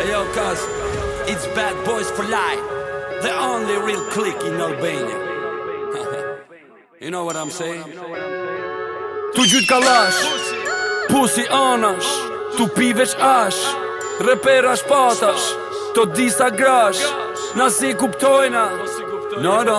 Ajo kas It's bad boys for life The only real click in Albania You know what I'm saying Tu gjyt kalash Pusi anash Tu pi veç ash Repera shpatash To disa grash Na si kuptojna No no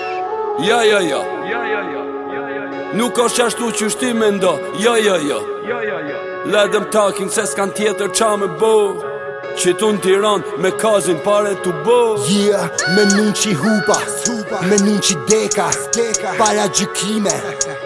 Ja, ja, ja Nuk është që ashtu qysh ti mendon Ja, ja, ja Let them talking se s'kan tjetër ça me bo Që tu në Tiranë me kazin pare tu bo Yeah, menun që hupa Menun që deka Paragjykime